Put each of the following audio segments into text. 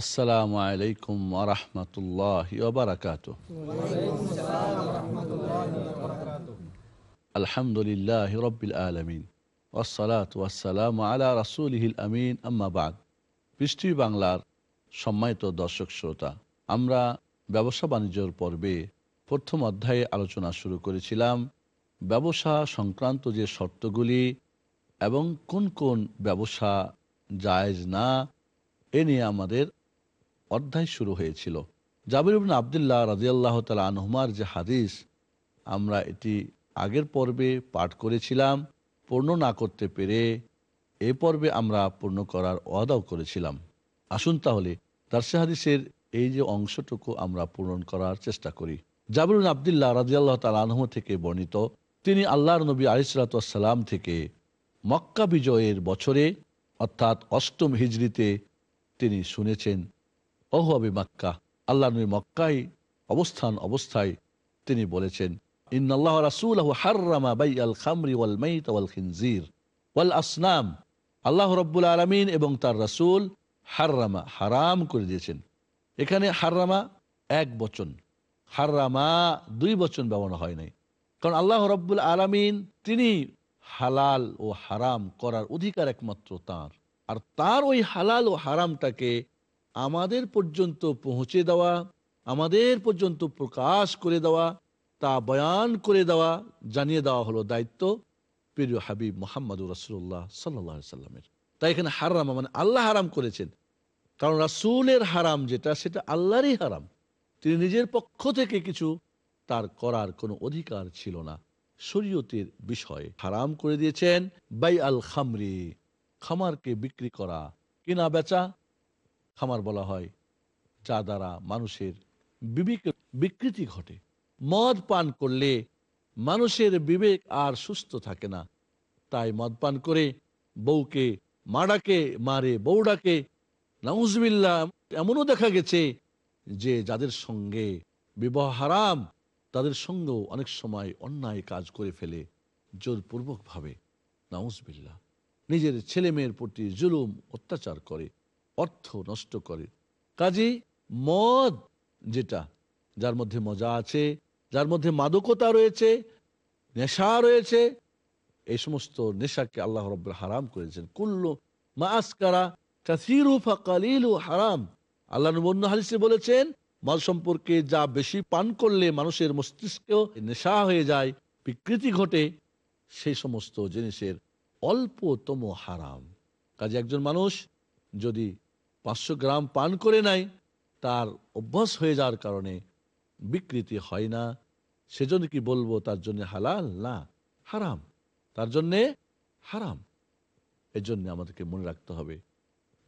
আসসালামু আলাইকুম ওরহমতুল্লাহ ওবরাকাত আলহামদুলিল্লাহ রবিল আলমিন। ওসলাত ওয়াসালাম আলা রাসুলহিল আমিন আম্মাবাদ পৃষ্টি বাংলার সম্মানিত দর্শক শ্রোতা, আমরা ব্যবসা বাণিজ্যর পর্বে প্রথম অধ্যায়ে আলোচনা শুরু করেছিলাম, ব্যবসা সংক্রান্ত যে শর্তগুলি এবং কোন কোন ব্যবসা জায়জ না, এ নিয়ে আমাদের অধ্যায় শুরু হয়েছিল। জাবির আবদুল্লাহ রাজিয়াল্লাহ তালা আনহুমার যে হাদিস, আমরা এটি আগের পর্বে পাঠ করেছিলাম, পূর্ণ না করতে পেরে এ পর্বে আমরা পূর্ণ করার ওয়াদাও করেছিলাম। আসুন তাহলে দার্সে হাদিসের এই যে অংশটুকু আমরা পূরণ করার চেষ্টা করি। জাবির আবদুল্লাহ রাজিয়াল্লাহ তালা আনহম থেকে বর্ণিত, তিনি আল্লাহর নবী আলিসাল্লাম থেকে মক্কা বিজয়ের বছরে, অর্থাৎ অষ্টম হিজড়িতে তিনি শুনেছেন অহুয়াবি মক্কা। আল্লাহ নবী মক্কায় অবস্থান অবস্থায় তিনি বলেছেন ইন্নআল্লাহ রাসূলহু হাররামা বাই আল খামরি ওয়াল মাইত ওয়াল খিনজির ওয়াল আসনাম। আল্লাহ রব্বুল আলমিন এবং তার রাসূল হাররামা, হারাম করে দিয়েছেন। এখানে হাররামা এক বচন, হাররামা দুই বচন ব্যবহার হয় নাই। কারণ আল্লাহ রব্বুল আলমিন তিনি হালাল ও হারাম করার অধিকার একমাত্র তার। আর তার ওই হালাল ও হারামটাকে আমাদের পর্যন্ত পৌঁছে দেওয়া, আমাদের পর্যন্ত প্রকাশ করে দেওয়া, তা বয়ান করে দেওয়া, জানিয়ে দেওয়া হলো দায়িত্ব প্রিয় হাবিব মোহাম্মদ রসুল্লাহ সাল্লাহ সাল্লামের। তাই এখানে হারাম মানে আল্লাহ হারাম করেছেন। কারণ রাসুলের হারাম যেটা, সেটা আল্লাহরই হারাম। তিনি নিজের পক্ষ থেকে কিছু তার করার কোনো অধিকার ছিল না। শরীয়তের বিষয়ে হারাম করে দিয়েছেন। বাই আল খামরি, খামারকে বিক্রি করা কিনা বেচা খামার বলা হয়, যা দ্বারা মানুষের বিবেক, বিকৃতি ঘটে। মদ পান করলে মানুষের বিবেক আর সুস্থ থাকে না। তাই মদ পান করে বউকে মাডাকে মারে, বউডাকে নাউজবিল্লা এমনও দেখা গেছে যে যাদের সঙ্গে বিবাহ হারাম, তাদের সঙ্গেও অনেক সময় অন্যায় কাজ করে ফেলে জোরপূর্বকভাবে। নাউজবিল্লা নিজের ছেলে মেয়ের প্রতি জুলুম, অত্যাচার করে। অর্থ নষ্ট করে। কাজে, মদ যেটা, যার মধ্যে মজা আছে, যার মধ্যে মাদকতা রয়েছে, নেশা রয়েছে এই সমস্ত নেশাকে আল্লাহ রব হারাম করেছেন। কুল্লু মা আসকারা হারাম। আল্লাহ নবন্য হালিসে বলেছেন, মদ সম্পর্কে যা বেশি পান করলে মানুষের মস্তিষ্কেও নেশা হয়ে যায়, বিকৃতি ঘটে সেই সমস্ত জিনিসের অল্পতম হারাম। কাজে, একজন মানুষ যদি পাঁচশো গ্রাম পান করে নাই, তার অভ্যাস হয়ে যাওয়ার কারণে বিকৃতি হয় না। সেজন্য কি বলব, তার জন্য হালাল? না, হারাম। তার জন্যে হারাম। এজন্য আমাদেরকে মনে রাখতে হবে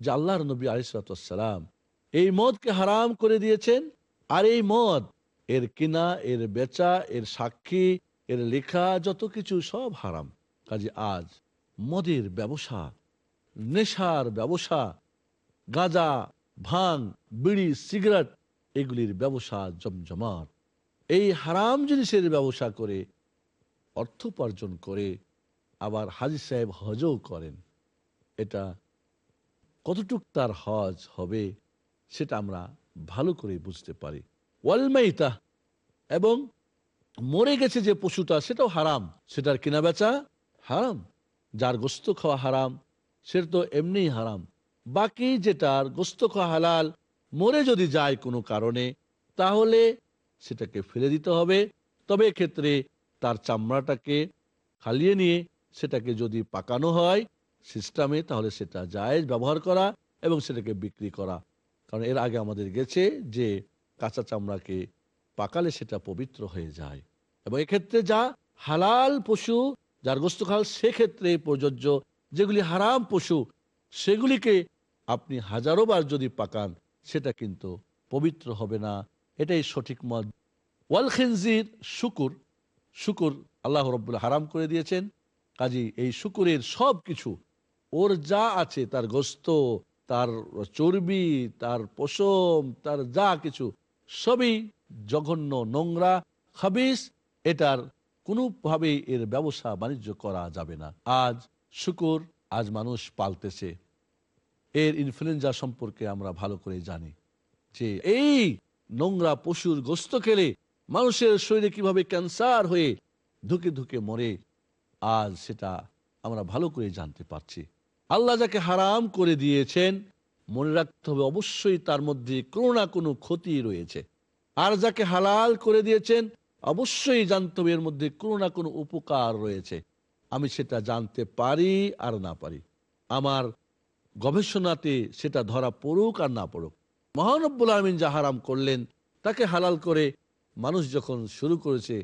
যে আল্লাহর নবী আলিসালাম এই মদকে হারাম করে দিয়েছেন, আর এই মদ, এর কিনা, এর বেচা, এর সাক্ষী, এর লেখা, যত কিছু সব হারাম। কাজে আজ মদের ব্যবসা, নেশার ব্যবসা গাঁজা, ভাং, বিড়ি, সিগারেট, এগুলির ব্যবসা জমজমাট। এই হারাম জিনিসের ব্যবসা করে অর্থ উপার্জন করে আবার হাজি সাহেব হজও করেন। এটা কতটুক তার হজ হবে সেটা আমরা ভালো করে বুঝতে পারি। ওয়ালমাইতা এবং মরে গেছে যে পশুটা, সেটাও হারাম। সেটার কেনা বেচা হারাম। যার গোস্ত খাওয়া হারাম সেটা তো এমনিই হারাম। বাকি যেটার গোস্ত হালাল, মরে যদি যায় কোনো কারণে, তাহলে সেটাকে ফেলে দিতে হবে। তবে ক্ষেত্রে তার চামড়াটাকে খালিয়ে নিয়ে সেটাকে যদি পাকানো হয় সিস্টেমে তাহলে সেটা জায়েজ ব্যবহার করা এবং সেটাকে বিক্রি করা। কারণ এর আগে আমাদের গেছে যে কাঁচা চামড়াকে পাকালে সেটা পবিত্র হয়ে যায়। এবং এক্ষেত্রে যা হালাল পশু, যার গোস্ত খাল সেক্ষেত্রে প্রযোজ্য যেগুলি হারাম পশু সেগুলিকে আপনি হাজারো বার যদি পাকান, সেটা কিন্তু পবিত্র হবে না। এটাই সঠিক মত। ওয়াল খেনজির শুকুর শুকুর আল্লাহ রব্বুল্লাহ হারাম করে দিয়েছেন। কাজী এই শুকুরের সব কিছু, ওর যা আছে, তার গোস্ত, তার চর্বি, তার পশম, তার যা কিছু, সবই জঘন্য নোংরা, খাবিস, এটার কোনোভাবেই এর ব্যবসা বাণিজ্য করা যাবে না। আজ শুকুর আজ মানুষ পালতেছে। এর ইনফ্লুয়েঞ্জা সম্পর্কে আমরা ভালো করে জানি যে এই নোংরা পশুর গোস্ত খেলে মানুষের শরীরে কীভাবে ক্যান্সার হয়ে ধুকে ধুকে মরে, আজ সেটা আমরা ভালো করে জানতে পারছি। আল্লাহ যাকে হারাম করে দিয়েছেন, মনে রাখতে হবে অবশ্যই তার মধ্যে কোনো না কোনো ক্ষতি রয়েছে। আর যাকে হালাল করে দিয়েছেন, অবশ্যই জানতে হবে এর মধ্যে কোনো না কোনো উপকার রয়েছে। আমি সেটা জানতে পারি আর না পারি। আমার গবেষণাতে সেটা ধরা পড়ুক আর না পড়ুক। মহানব্বুল আলমিন যা হারাম করলেন, তাকে হালাল করে মানুষ যখন শুরু করেছে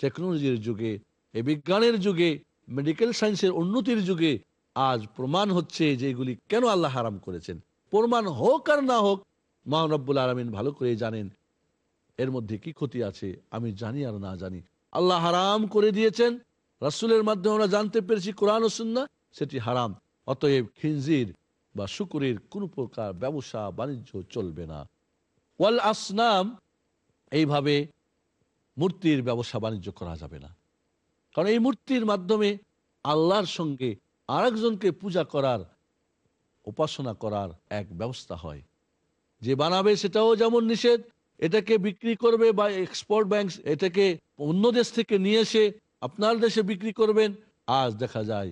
টেকনোলজির যুগে, এ বিজ্ঞানের যুগে, মেডিকেল সায়েন্সের উন্নতির যুগে, আজ প্রমাণ হচ্ছে যে এগুলি কেন আল্লাহ হারাম করেছেন। প্রমাণ হোক আর না হোক, মহানব্বুল আলমিন ভালো করে জানেন এর মধ্যে কি ক্ষতি আছে আমি জানি আর না জানি। আল্লাহ হারাম করে দিয়েছেন রাসুলের মাধ্যমে আমরা জানতে পেরেছি কোরআন ও সুন্না সেটি হারাম। অতএব খিনজির বা শুকুরের কোন প্রকার ব্যবসা বাণিজ্য চলবে না। ওয়াল আসনাম, এইভাবে মূর্তির ব্যবসা বাণিজ্য করা যাবে না। কারণ এই মূর্তির মাধ্যমে আল্লাহর সঙ্গে আরেকজনকে পূজা করার, উপাসনা করার এক ব্যবস্থা হয়। যে বানাবে সেটাও যেমন নিষেধ, এটাকে বিক্রি করবে বা এক্সপোর্ট ব্যাংক এটাকে অন্য দেশ থেকে নিয়ে এসে আপনার দেশে বিক্রি করবেন, আজ দেখা যায়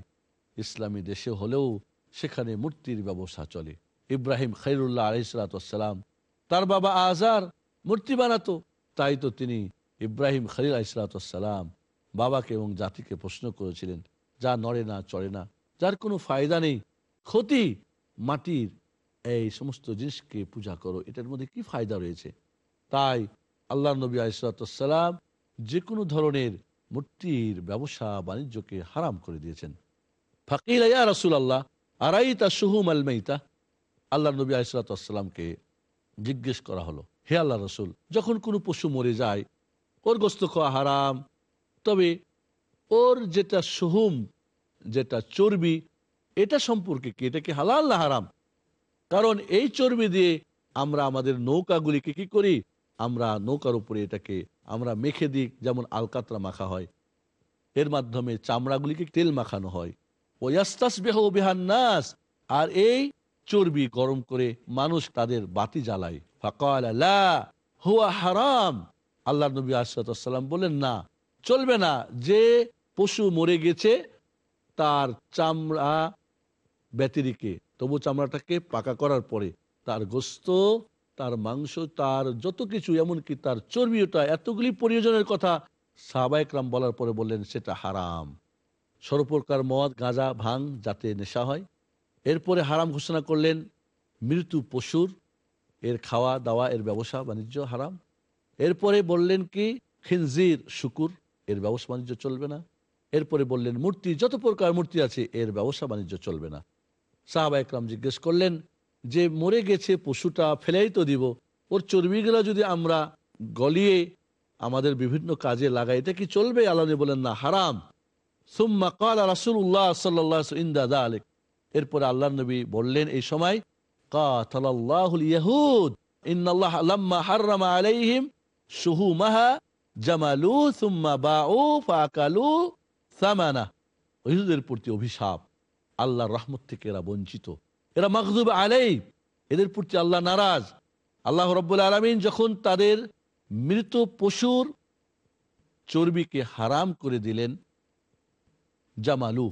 ইসলামী দেশে হলেও সেখানে মূর্তির ব্যবসা চলে। ইব্রাহিম খৈরুল্লাহ আলহিসাম তার বাবা আজার মূর্তি বানাতো, তাই তো তিনি ইব্রাহিম খলিল আলহিসাম বাবাকে এবং জাতিকে প্রশ্ন করেছিলেন, যা নড়ে না, চড়ে না, যার কোনো ফায়দা নেই, ক্ষতি মাটির, এই সমস্ত জিনিসকে পূজা করো, এটার মধ্যে কি ফায়দা রয়েছে? তাই আল্লাহ নবী আলিসাল্লাম যে কোনো ধরনের মূর্তির ব্যবসা বাণিজ্যকে হারাম করে দিয়েছেন। ফাকিল, ইয়া রসুল আল্লাহ আরাইতা সুহুম আল মেইতা? আল্লাহ নবী আলিসাল্লামকে জিজ্ঞেস করা হলো, হে আল্লাহ রসুল, যখন কোনো পশু মরে যায়, ওর গোস্ত খাওয়া হারাম, তবে ওর যেটা সুহুম যেটা চর্বি, এটা সম্পর্কে কি? এটা কি হালাল না হারাম? কারণ এই চর্বি দিয়ে আমরা আমাদের নৌকাগুলিকে কি করি? আমরা নৌকার উপরে এটাকে আমরা মেখে দিই, যেমন আলকাতরা মাখা হয়। এর মাধ্যমে চামড়াগুলিকে তেল মাখানো হয়। ওয়াস্তাস বেহ বেহান্নাস, আর এই চর্বি গরম করে মানুষ তাদের বাতি জ্বালায়। ফাকাল হুয়া হারাম। আল্লাহ নবী আসালাম বলেন না, চলবে না। যে পশু মরে গেছে, তার চামড়া ব্যতিরিকে, তবু চামড়াটাকে পাকা করার পরে তার গোস্ত তার মাংস, তার যত কিছু, এমনকি তার চর্বিটা এতগুলি প্রয়োজনের কথা সাহবায়করাম বলার পরে বললেন, সেটা হারাম। সর্বপ্রকার মদ, গাঁজা, ভাং, যাতে নেশা হয়। এরপরে হারাম ঘোষণা করলেন, মৃত্যু পশুর, এর খাওয়া, দাওয়া, এর ব্যবসা বাণিজ্য হারাম। এরপরে বললেন কি, খিনজির, শুকুর, এর ব্যবসা বাণিজ্য চলবে না। এরপরে বললেন, মূর্তি, যত প্রকার মূর্তি আছে, এর ব্যবসা বাণিজ্য চলবে না। সাহাবা একরাম জিজ্ঞেস করলেন যে মরে গেছে পশুটা ফেলেই তো দিব। ওর চর্বিগুলা যদি আমরা গলিয়ে আমাদের বিভিন্ন কাজে লাগাই, এটা কি চলবে? আল্লাহ বলেন, না, হারাম। সুম্মা কাল রাসুল্লাহ সাল্লাহ ইন্দাদা আলেক এরপরে আল্লাহ নবী বললেন এই সময়, কাতালাল্লাহুল ইয়াহুদ আলাইহিম জামালু সুম্মা সামানা। প্রতি অভিশাপ। আল্লাহর রহমত থেকে এরা বঞ্চিত। এরা মখদুব আলাই এদের প্রতি আল্লাহ নারাজ। আল্লাহ রব্বুল আলমিন যখন তাদের মৃত পশুর চর্বিকে হারাম করে দিলেন, জামালু,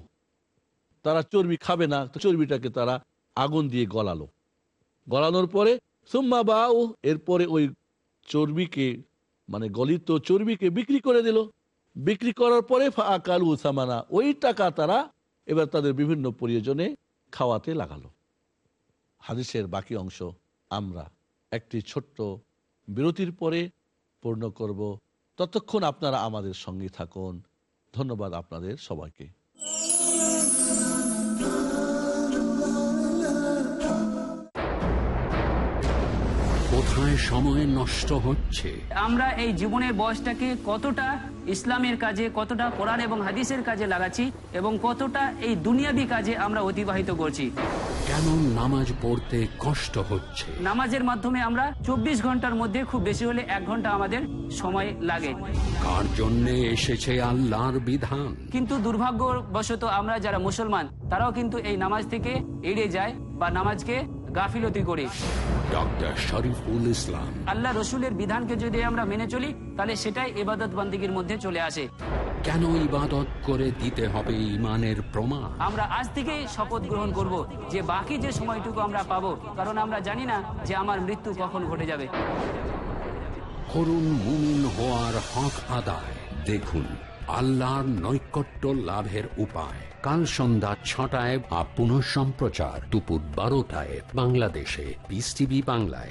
তারা চর্বি খাবে না চর্বিটাকে তারা আগুন দিয়ে গলালো। গলানোর পরে সুম্মা বাউ এরপরে ওই চর্বিকে মানে গলিত চর্বিকে বিক্রি করে দিল। বিক্রি করার পরে আকাল উসামানা ওই টাকা তারা এবার তাদের বিভিন্ন প্রয়োজনে খাওয়াতে লাগালো। হাদিসের বাকি অংশ আমরা একটি ছোট্ট বিরতির পরে পূর্ণ করব। ততক্ষণ আপনারা আমাদের সঙ্গে থাকুন। ধন্যবাদ আপনাদের সবাইকে। কোথায় সময় নষ্ট হচ্ছে? আমরা এই জীবনের বয়সটাকে কতটা ইসলামের কাজে কতটা কোরআন এবং হাদিসের কাজে লাগাচ্ছি এবং কতটা এই দুনিয়াবি কাজে আমরা অতিবাহিত করছি। কেন নামাজ পড়তে কষ্ট হচ্ছে? নামাজের মাধ্যমে আমরা চব্বিশ ঘণ্টার মধ্যে খুব বেশি হলে এক ঘণ্টা আমাদের সময় লাগে। কার জন্যে এসেছে আল্লাহর বিধান? কিন্তু দুর্ভাগ্যবশত আমরা যারা মুসলমান তারাও কিন্তু এই নামাজ থেকে এড়িয়ে যায় বা নামাজকে গাফিলতি করি। ডক্টর শরীফুল ইসলাম। আল্লাহ রসুলের বিধানকে যদি আমরা মেনে চলি তাহলে সেটাই এবাদত বান্দিগির মধ্যে চলে আসে। কেন ইবাদত করে দিতে হবে ইমানের প্রমাণ? আমরা আজ থেকেই শপথ গ্রহণ করব যে বাকি যে সময়টুকু আমরা পাবো কারণ আমরা জানি না যে আমার মৃত্যু কখন ঘটে যাবে। করুন মুমিন হওয়ার হক আদায়। দেখুন আল্লাহর নৈকট্য লাভের উপায়। কাল সন্ধ্যা ছটায় বা সম্প্রচার দুপুর বারোটায় বাংলাদেশে। পিস টিভি বাংলায়।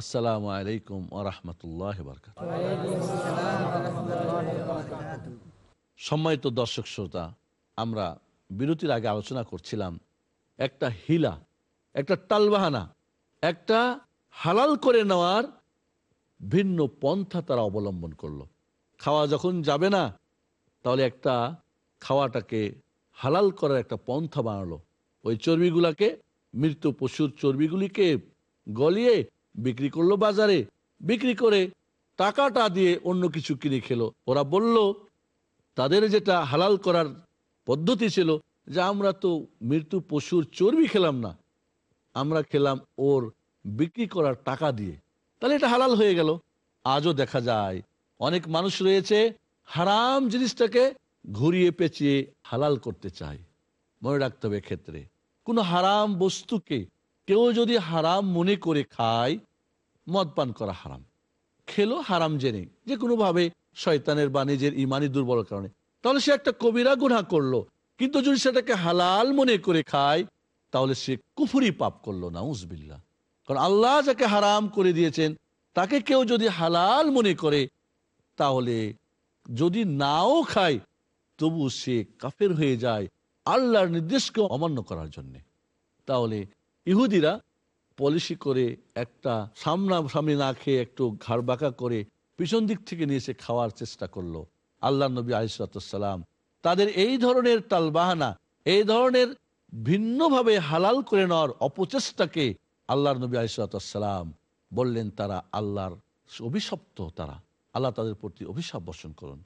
আসসালামু আলাইকুম আরহামতুল্লাহ সম্মানিত দর্শক শ্রোতা, আমরা বিরতির আগে আলোচনা করছিলাম একটা হিলা, একটা টালবাহানা, একটা হালাল করে নেওয়ার ভিন্ন পন্থা তারা অবলম্বন করল। খাওয়া যখন যাবে না, তাহলে একটা খাওয়াটাকে হালাল করার একটা পন্থা বানালো। ওই চর্বিগুলাকে, মৃত পশুর চর্বিগুলিকে গলিয়ে বিক্রি করল বাজারে। বিক্রি করে টাকাটা দিয়ে অন্য কিছু কিনে খেলো। ওরা বলল, তাদের যেটা হালাল করার পদ্ধতি ছিল যে আমরা তো মৃত্যু পশুর চর্বি খেলাম না। আমরা খেলাম ওর বিক্রি করার টাকা দিয়ে। তাহলে এটা হালাল হয়ে গেল। আজও দেখা যায়, অনেক মানুষ রয়েছে হারাম জিনিসটাকে ঘুরিয়ে পেঁচিয়ে হালাল করতে চায়। মনে রাখতে হবে ক্ষেত্রে কোনো হারাম বস্তুকে কেউ যদি হারাম মনে করে খায়, মদ পান করা হারাম। খেলো হারাম জেনে। যে কোনোভাবে শয়তানের বা নিজের ইমানি দুর্বল কারণে। তাহলে সে একটা কবিরা গুণা করল, কিন্তু যদি সেটাকে হালাল মনে করে খায়, তাহলে সে কুফুরি পাপ করল না উজবিল্লা কারণ আল্লাহ যাকে হারাম করে দিয়েছেন, তাকে কেউ যদি হালাল মনে করে, তাহলে যদি নাও খায়, তবু সে কাফের হয়ে যায় আল্লাহর নির্দেশকে অমান্য করার জন্যে। তাহলে ইহুদিরা পলিসি করে একটা সামনা সামনে না খেয়ে একটু ঘাড় বাঁকা করে পিছন দিক থেকে নিয়ে এসে খাওয়ার চেষ্টা করল। আল্লাহ নবী আলিসাল্লাম তাদের এই ধরনের তালবাহানা, এই ধরনের ভিন্নভাবে হালাল করে নেওয়ার অপচেষ্টাকে আল্লাহর নবী আলিসাল্লাম বললেন, তারা আল্লাহর অভিশপ্ত তারা। আল্লাহ তাদের প্রতি অভিশাপ বর্ষণ করুন।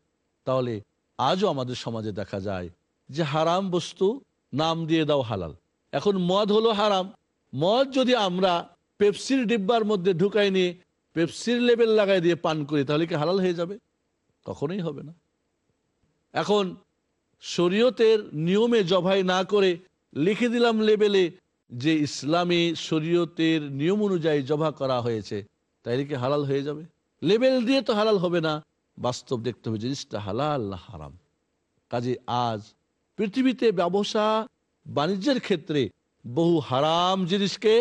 তাহলে আজও আমাদের সমাজে দেখা যায় যে হারাম বস্তু নাম দিয়ে দাও হালাল। এখন মদ হলো হারাম। মদ যদি আমরা পেপসির ডিব্বার মধ্যে ঢুকাই নিয়ে পেপসির লেবেল লাগাই দিয়ে পান করি, তাহলে কি হালাল হয়ে যাবে? কখনোই হবে না। এখন শরীয়তের নিয়মে জবাই না করে লিখে দিলাম লেবেলে যে ইসলামী শরীয়তের নিয়ম অনুযায়ী জবা করা হয়েছে তাইলে কি হালাল হয়ে যাবে? লেবেল দিয়ে তো হালাল হবে না। বাস্তব দেখতে হবে জিনিসটা হালাল না হারাম। কাজে আজ পৃথিবীতে ব্যবসা বাণিজ্যের ক্ষেত্রে বহু হারাম জিনিসকে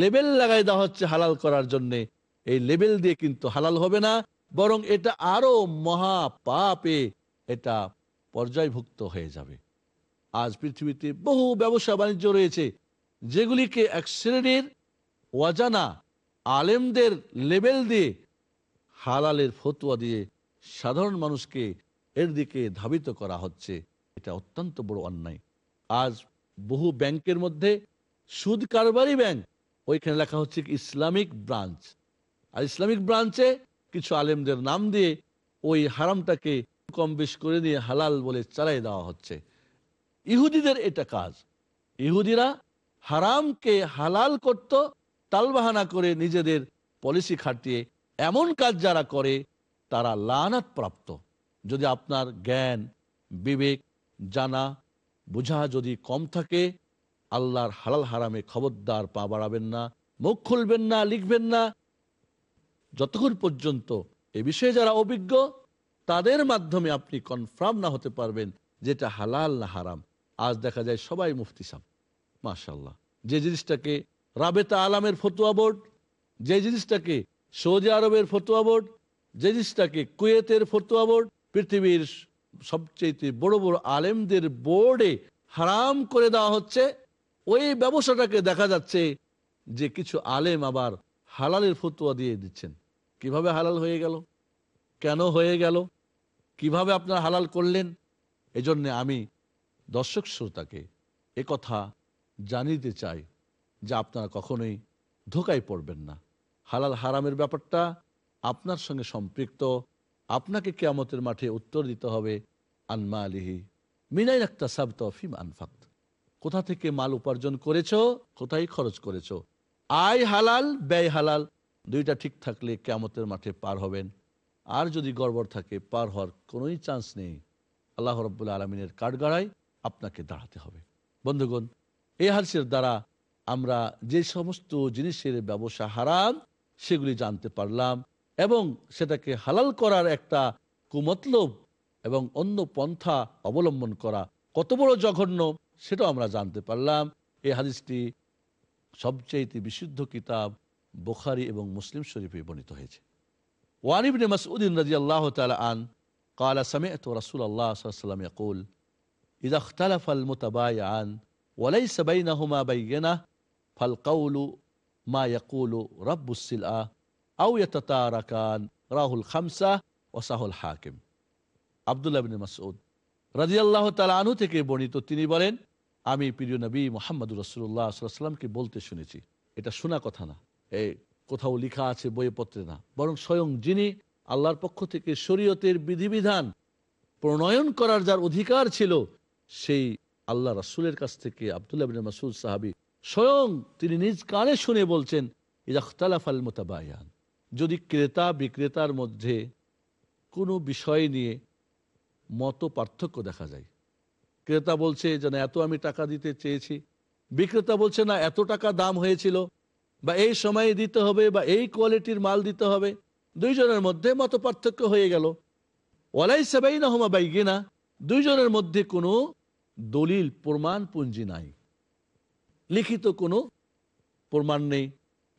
লেবেল লাগাই দেওয়া হচ্ছে হালাল করার জন্যে। এই লেবেল দিয়ে কিন্তু হালাল হবে না, বরং এটা আরও মহা পাপে এটা পর্যায়ভুক্ত হয়ে যাবে। আজ পৃথিবীতে বহু ব্যবসা বাণিজ্য রয়েছে, যেগুলিকে এক শ্রেণির অজানা আলেমদের লেবেল দিয়ে হালালের ফতুয়া দিয়ে সাধারণ মানুষকে এর দিকে ধাবিত করা হচ্ছে। এটা অত্যন্ত বড় অন্যায়। আজ বহু ব্যাংকের মধ্যে সুদ কারবারি ব্যাংক, ওইখানে লেখা হচ্ছে ইসলামিক ব্রাঞ্চ। আর ইসলামিক ব্রাঞ্চে কিছু আলেমদের নাম দিয়ে ওই হারামটাকে কম বেশ করে দিয়ে হালাল বলে চালাই দেওয়া হচ্ছে। ইহুদিদের এটা কাজ। ইহুদিরা হারামকে হালাল করত তালবাহানা করে নিজেদের পলিসি খাটিয়ে এমন কাজ যারা করে, তারা লানাত প্রাপ্ত। যদি আপনার জ্ঞান, বিবেক, জানা বোঝা যদি কম থাকে, আল্লাহর হালাল হারামে খবরদার পা বাড়াবেন না, মুখ খুলবেন না, লিখবেন না। যতক্ষণ পর্যন্ত এ বিষয়ে যারা অভিজ্ঞ, তাদের মাধ্যমে আপনি কনফার্ম না হতে পারবেন যেটা হালাল না হারাম। আজ দেখা যায় সবাই মুফতি সাহ মাশাল্লাহ যে জিনিসটাকে রাবেতা আলামের ফতুয়া বোর্ড, যে জিনিসটাকে সৌদি আরবের ফতুয়া বোর্ড, যে জিনিসটাকে কুয়েতের ফতুয়া বোর্ড, পৃথিবীর সবচেয়ে বড় বড় আলেমদের বোর্ডে হারাম করে দেওয়া হচ্ছে, ওই ব্যবসাটাকে দেখা যাচ্ছে যে কিছু আলেম আবার হালালের ফতুয়া দিয়ে দিচ্ছেন। কীভাবে হালাল হয়ে গেল? কেন হয়ে গেল? কীভাবে আপনারা হালাল করলেন? এজন্য আমি দর্শক শ্রোতাকে কথা জানিতে চাই যে আপনারা কখনোই ধোকায় পড়বেন না। হালাল হারামের ব্যাপারটা আপনার সঙ্গে সম্পৃক্ত আপনাকে কেয়ামতের মাঠে উত্তর দিতে হবে আনমা আলিহি মিনাই একটা সাব তফিম আনফাক্ত। কোথা থেকে মাল উপার্জন করেছ, কোথায় খরচ করেছ? আয় হালাল, ব্যয় হালাল, দুইটা ঠিক থাকলে কেয়ামতের মাঠে পার হবেন। আর যদি গড়বড় থাকে, পার হওয়ার কোনোই চান্স নেই। আল্লাহ রব্বুল্লা আলমিনের কাঠগড়ায় আপনাকে দাঁড়াতে হবে। বন্ধুগণ, এই হাদিসের দ্বারা আমরা যে সমস্ত জিনিসের ব্যবসা হারাম, সেগুলি জানতে পারলাম। এবং সেটাকে হালাল করার একটা কুমতলব এবং অন্য পন্থা অবলম্বন করা কত বড় জঘন্য সেটাও আমরা জানতে পারলাম এই হাদিসটি সবচেয়ে বিশুদ্ধ কিতাব বোখারি এবং মুসলিম শরীফে বর্ণিত হয়েছে ওয়ান ইবনে মাসউদিন রাদিয়াল্লাহু তাআলা আন قال سمعت رسول الله صلى الله عليه وسلم يقول إذا اختلف المتبايعان وليس بينهما بينة فالقول ما يقول رب السلعة আউ ইয়তারাকান রাহুল খামসা ও সাহুল হাকিম আবদুল্লাহ থেকে বর্ণিত তিনি বলেন, আমি প্রিয় নবী মোহাম্মদুর রসুল্লাহ সাল্লামকে বলতে শুনেছি। এটা শোনা কথা না। এই কোথাও লিখা আছে বইপত্রে না। বরং স্বয়ং যিনি আল্লাহর পক্ষ থেকে শরীয়তের বিধিবিধান প্রণয়ন করার যার অধিকার ছিল, সেই আল্লাহ রাসুলের কাছ থেকে আবদুল্লাহ বিন মাসুদ সাহাবি স্বয়ং তিনি নিজ কানে শুনে বলছেন ইজাখতালাফ আল মোতাবায়ান। যদি ক্রেতা বিক্রেতার মধ্যে কোনো বিষয় নিয়ে মত পার্থক্য দেখা যায়। ক্রেতা বলছে যে, না, এত আমি টাকা দিতে চেয়েছি। বিক্রেতা বলছে, না, এত টাকা দাম হয়েছিল। বা, এই সময়ে দিতে হবে বা, এই কোয়ালিটির মাল দিতে হবে। দুইজনের মধ্যে মত পার্থক্য হয়ে গেল। ওয়ালাই সাবাই না হোমা বাই গিনা দুইজনের মধ্যে কোনো দলিল প্রমাণ পুঞ্জি নাই। লিখিত কোনো প্রমাণ নেই,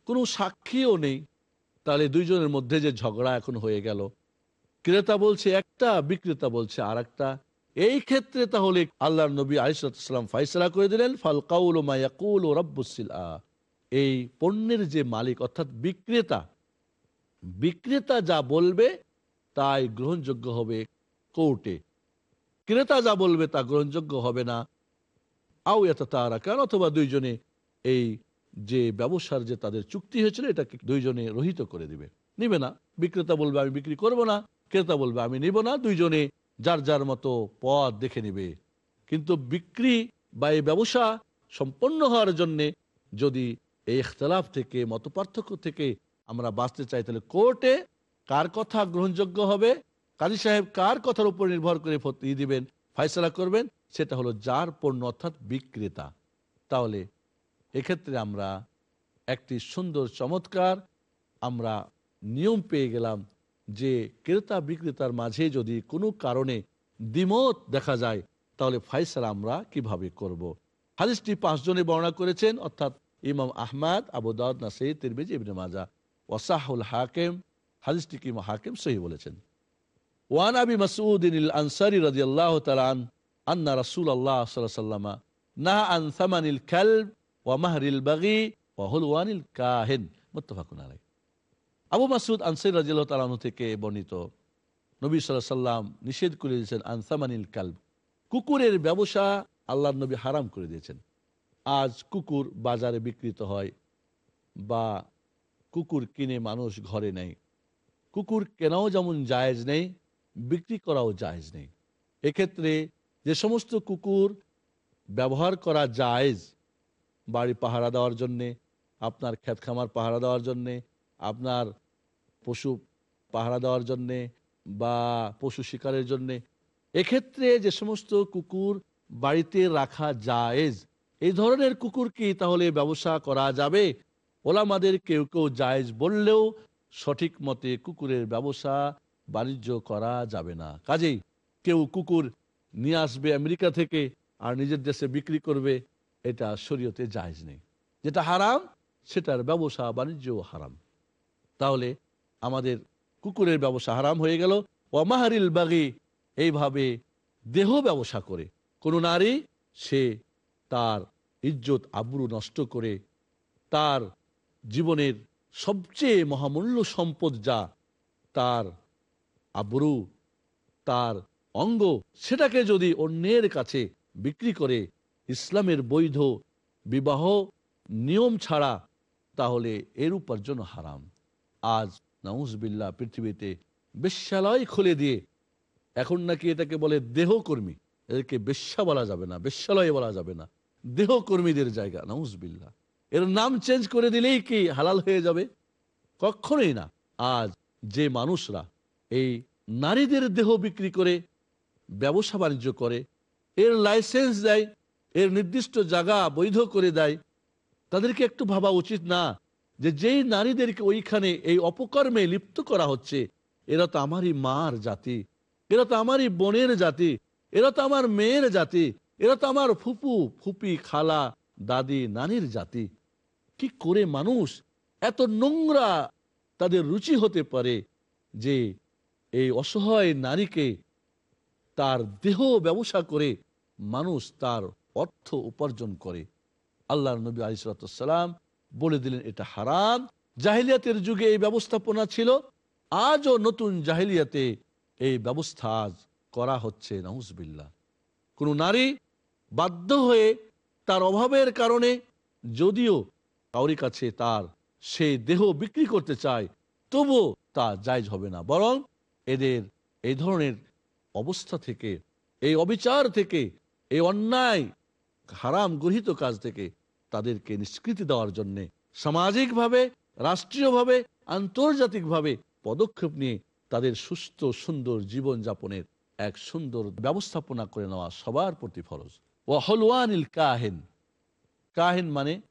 কোনো সাক্ষীও নেই। তাহলে দুইজনের মধ্যে যে ঝগড়া এখন হয়ে গেল। ক্রেতা বলছে একটা, বিক্রেতা বলছে আর একটা এই ক্ষেত্রে তাহলে আল্লাহ নবী আলিসাল্লাম ফাইসলা করে দিলেন ফালকাউল মায়াকুল ও রব্বুসিল এই পণ্যের যে মালিক, অর্থাৎ বিক্রেতা বিক্রেতা যা বলবে তাই গ্রহণযোগ্য হবে কোর্টে। ক্রেতা যা বলবে তা গ্রহণযোগ্য হবে না। আও এত তারা কেন অথবা দুইজনে এই যে ব্যবসার যে তাদের চুক্তি হয়েছিল, এটাকে দুইজনে রহিত করে দিবে। নিবে না। বিক্রেতা বলবে, আমি বিক্রি করব না। ক্রেতা বলবে, আমি নিব না। দুইজনে যার যার মতো পথ দেখে নিবে। কিন্তু বিক্রি বা এই ব্যবসা সম্পন্ন হওয়ার জন্যে যদি এই ইখতলাফ থেকে মত থেকে আমরা বাঁচতে চাই, তাহলে কোর্টে কার কথা গ্রহণযোগ্য হবে? কাজী সাহেব কার কথার উপর নির্ভর করে দিবেন, ফয়সলা করবেন? সেটা হলো যার পণ্য, অর্থাৎ বিক্রেতা। তাহলে এক্ষেত্রে আমরা একটি সুন্দর চমৎকার আমরা নিয়ম পেয়ে গেলাম যে ক্রেতা বিক্রেতার মাঝে যদি কোনো কারণে দ্বিমত দেখা যায়, তাহলে ফাইসালা আমরা কীভাবে করব। হাদিসটি পাঁচজনে বর্ণনা করেছেন, অর্থাৎ ইমাম আহমাদ, আবু দাউদ নাসির তিরমিজি, ইবনে মাজা ওয়াসাহুল হাকিম। হাদিসটি কি হাকিম? সহি বলেছেন। ওয়ান আবি মাসউদিন আনসারি রাদিয়াল্লাহু তাআলা আন, আন্না সাল্লাল্লাহু আলাইহি ওয়াসাল্লাম নাহা আন সামানিল কালব ওয়া মাহরিল বাগি ওয়া হুলওয়ানিল কাহিন আবু মাসুদ আনসারি রাদিয়াল্লাহু তাআলা থেকে বর্ণিত নবী সাল্লাল্লাহু সাল্লাম নিষেধ করে দিয়েছেন আন সামানিল কালব কুকুরের ব্যবসা আল্লাহর নবী হারাম করে দিয়েছেন। আজ কুকুর বাজারে বিক্রিত হয় বা কুকুর কিনে মানুষ ঘরে নেয়। কুকুর কেনাও যেমন জায়েজ নেই, বিক্রি করাও জায়েজ নেই। এক্ষেত্রে যে সমস্ত কুকুর ব্যবহার করা জায়েজ বাড়ি পাহারা দেওয়ার জন্যে, আপনার ক্ষেত খামার পাহারা দেওয়ার জন্যে, আপনার পশু পাহারা দেওয়ার জন্যে বা পশু শিকারের জন্যে। এক্ষেত্রে যে সমস্ত কুকুর বাড়িতে রাখা জায়েজ এই ধরনের কুকুর কি তাহলে ব্যবসা করা যাবে? ওলামাদের কেউ কেউ জায়েজ বললেও সঠিক মতে কুকুরের ব্যবসা বাণিজ্য করা যাবে না। কাজেই কেউ কুকুর নিয়ে আসবে আমেরিকা থেকে আর নিজের দেশে বিক্রি করবে এটা শরীয়তে জায়েজ নেই। যেটা হারাম, সেটার ব্যবসা বাণিজ্য হারাম। তাহলে আমাদের কুকুরের ব্যবসা হারাম হয়ে গেল। অমাহারিল বাগি, এইভাবে দেহ ব্যবসা করে। কোনো নারী, সে তার ইজ্জত, আবরু নষ্ট করে তার জীবনের সবচেয়ে মহামূল্য সম্পদ যা তার আবরু, তার অঙ্গ, সেটাকে যদি অন্যের কাছে বিক্রি করে ইসলামের বৈধ বিবাহ নিয়ম ছাড়া তাহলে এর উপার্জন হারাম। আজ নাউজবিল্লা পৃথিবীতে বেশ্যালয় খুলে দিয়ে এখন নাকি এটাকে বলে দেহকর্মী। এদেরকে বেশ্যা বলা যাবে না, বেশ্যালয় বলা যাবে না। দেহকর্মীদের জায়গা নাউজবিল্লা এর নাম চেঞ্জ করে দিলেই কি হালাল হয়ে যাবে? কখনোই না। আজ যে মানুষরা এই নারীদের দেহ বিক্রি করে, ব্যবসা বাণিজ্য করে, এর লাইসেন্স দেয় এর নির্দিষ্ট জায়গা বৈধ করে দেয়। তাদেরকে একটু ভাবা উচিত না যে যেই নারীদেরকে ওইখানে এই অপকর্মে লিপ্ত করা হচ্ছে, এরা তো আমারই মার জাতি, এরা তো আমারই বোনের জাতি, এরা তো আমার মেয়ের জাতি, এরা তো আমার ফুপু, ফুপি, খালা, দাদি, নানির জাতি। কি করে মানুষ এত নোংরা তাদের রুচি হতে পারে যে এই অসহায় নারীকে তার দেহ ব্যবসা করে মানুষ তার অর্থ উপার্জন করে। আল্লাহ নবী আলিসাল্লাম বলে দিলেন, এটা হারাম। জাহিলিয়াতের যুগে এই ব্যবস্থাপনা ছিল। আজও নতুন জাহিলিয়াতে এই ব্যবস্থা আজ করা হচ্ছে নাউজবিল্লা কোন নারী বাধ্য হয়ে তার অভাবের কারণে যদিও কাউরি কাছে তার সে দেহ বিক্রি করতে চায়, তবুও তা জায়জ হবে না। বরং এদের এই ধরনের অবস্থা থেকে, এই অবিচার থেকে, এই অন্যায় হারাম গৃহীত কাজ থেকে তাদেরকে নিষ্কৃতি দেওয়ার জন্য সামাজিকভাবে, রাষ্ট্রীয়ভাবে, আন্তর্জাতিকভাবে পদক্ষেপ নিয়ে তাদের সুস্থ, সুন্দর জীবন যাপনের এক সুন্দর ব্যবস্থাপনা করে নেওয়া সবার প্রতি ফরজ। ও হলওয়ানিল কাহেন। কাহেন মানে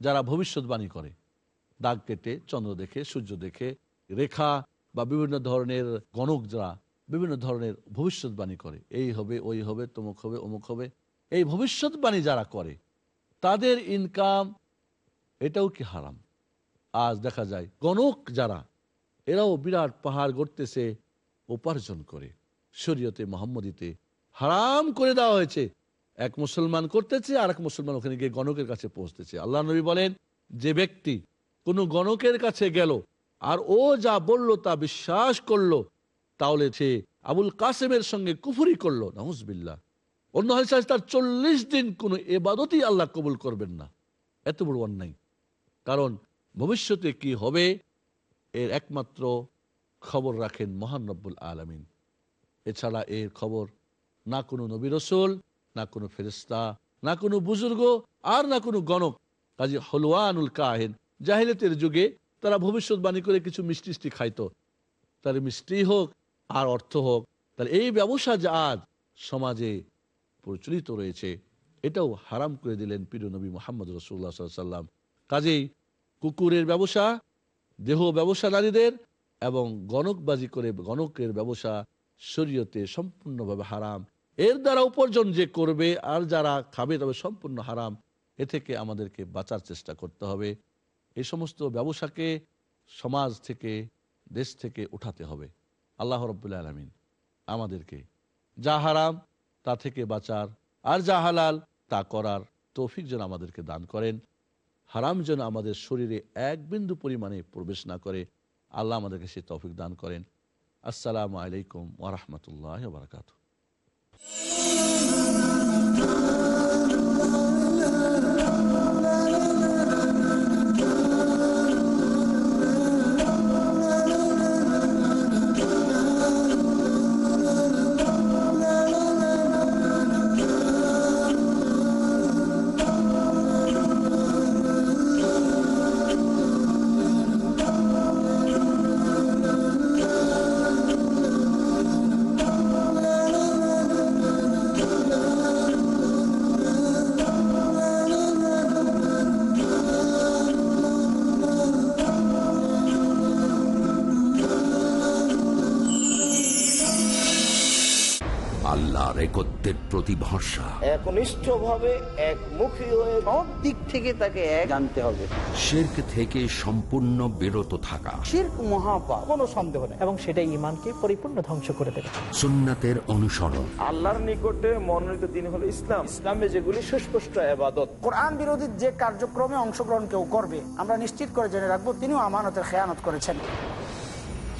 যারা ভবিষ্যৎবাণী করে। দাগ কেটে, চন্দ্র দেখে, সূর্য দেখে, রেখা বা বিভিন্ন ধরনের গণক যারা বিভিন্ন ধরনের ভবিষ্যৎবাণী করে। এই হবে, ওই হবে, তমুক হবে, অমুক হবে। এই ভবিষ্যৎবাণী যারা করে, তাদের ইনকাম এটাও কি হারাম? আজ দেখা যায়, গণক যারা, এরাও বিরাট পাহাড় গড়তেছে, উপার্জন করে। শরীয়তে মোহাম্মদীতে হারাম করে দেওয়া হয়েছে। এক মুসলমান করতেছে আর এক মুসলমান ওখানে গিয়ে গণকের কাছে পৌঁছতেছে। আল্লাহ নবী বলেন, যে ব্যক্তি কোনো গণকের কাছে গেল, আর ও যা বলল তা বিশ্বাস করল, তাহলে সে আবুল কাসেমের সঙ্গে কুফুরি করল নাহুজবিল্লা অন্য হাদিস তার চল্লিশ দিন কোনো এবাদতই আল্লাহ কবুল করবেন না। এত বড় অন্যায়। কারণ ভবিষ্যতে কি হবে? এর একমাত্র খবর রাখেন মহান রব্বুল আলমিন। এছাড়া এর খবর না কোনো নবী রসুল, না কোনো ফেরিস্তা না কোনো বুজুর্গ, আর না কোনো গণক। কাজী হলওয়ানুল কাহেন, জাহিলিয়াতের যুগে তারা ভবিষ্যৎবাণী করে কিছু মিষ্টি মিষ্টি খাইতো। তার মিষ্টি হোক, আর অর্থ হোক তাহলে এই ব্যবসা যা আজ সমাজে প্রচলিত রয়েছে, এটাও হারাম করে দিলেন প্রিয় নবী মোহাম্মদ রসুল্লাহ সাল্লাম কাজেই কুকুরের ব্যবসা, দেহ ব্যবসা নারীদের এবং গণকবাজি করে গণকের ব্যবসা শরীয়তে সম্পূর্ণভাবে হারাম। এর দ্বারা উপার্জন যে করবে আর যারা খাবে তবে সম্পূর্ণ হারাম, এ থেকে আমাদেরকে বাঁচার চেষ্টা করতে হবে। এই সমস্ত ব্যবসাকে সমাজ থেকে, দেশ থেকে উঠাতে হবে। আল্লাহ রব্বুল্লা আলমিন আমাদেরকে যা হারাম তা থেকে বাঁচার। আর যা হালাল, তা করার তৌফিক যেন আমাদেরকে দান করেন। হারাম যেন আমাদের শরীরে এক বিন্দু পরিমাণে প্রবেশ না করে। আল্লাহ আমাদেরকে সে তৌফিক দান করেন। আসসালামু আলাইকুম ওরহমতুল্লাহ বারকাত একনিষ্ঠভাবে একমুখী হয়ে সব দিক থেকে তাকে এক জানতে হবে। শির্ক থেকে সম্পূর্ণ বিরত থাকা। শির্ক মহাপাপ। কোনো সন্দেহ নেই। এবং সেটা ইমানকে পরিপূর্ণ ধ্বংস করে দেবে। সুন্নাতের অনুসরণ। আল্লাহর নিকটে মনোনীত দিন হলো ইসলাম। ইসলামে যেগুলি সুস্পষ্ট আবাদত কোরআন বিরোধী যে কার্যক্রমে অংশগ্রহণ কেউ করবে আমরা নিশ্চিত করে জেনে রাখব তিনিও আমানতের খেয়ানত করেছেন।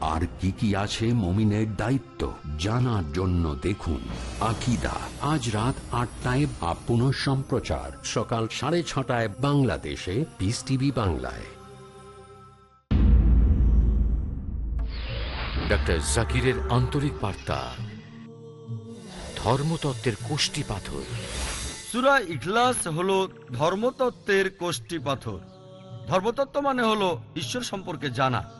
আর কি কি আছে মমিনের দায়িত্ব জানার জন্য দেখুন আকিদা। আজ রাত আটটায় বা পুনঃ সম্প্রচার। সকাল সাড়ে ছটায় বাংলাদেশে। পিস টিভি বাংলায়। ডক্টর জাকিরের আন্তরিক বার্তা। ধর্মতত্ত্বের কোষ্টি পাথর। সুরা ইখলাস হলো ধর্মতত্ত্বের কোষ্টি পাথর। ধর্মতত্ত্ব মানে হলো ঈশ্বর সম্পর্কে জানা।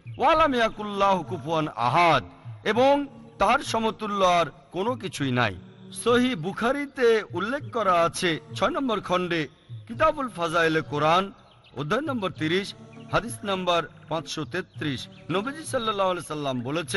আহাদ, এবং তার সমতুল্য আর কোনো কিছুই নাই। সহি বুখারিতে উল্লেখ করা আছে ছয় নম্বর খণ্ডে, কিতাবুল ফাজাইল কোরআন, অধ্যায় নম্বর তিরিশ, হাদিস নম্বর পাঁচশো তেত্রিশ। নবীজি সাল্লাহ সাল্লাম বলেছেন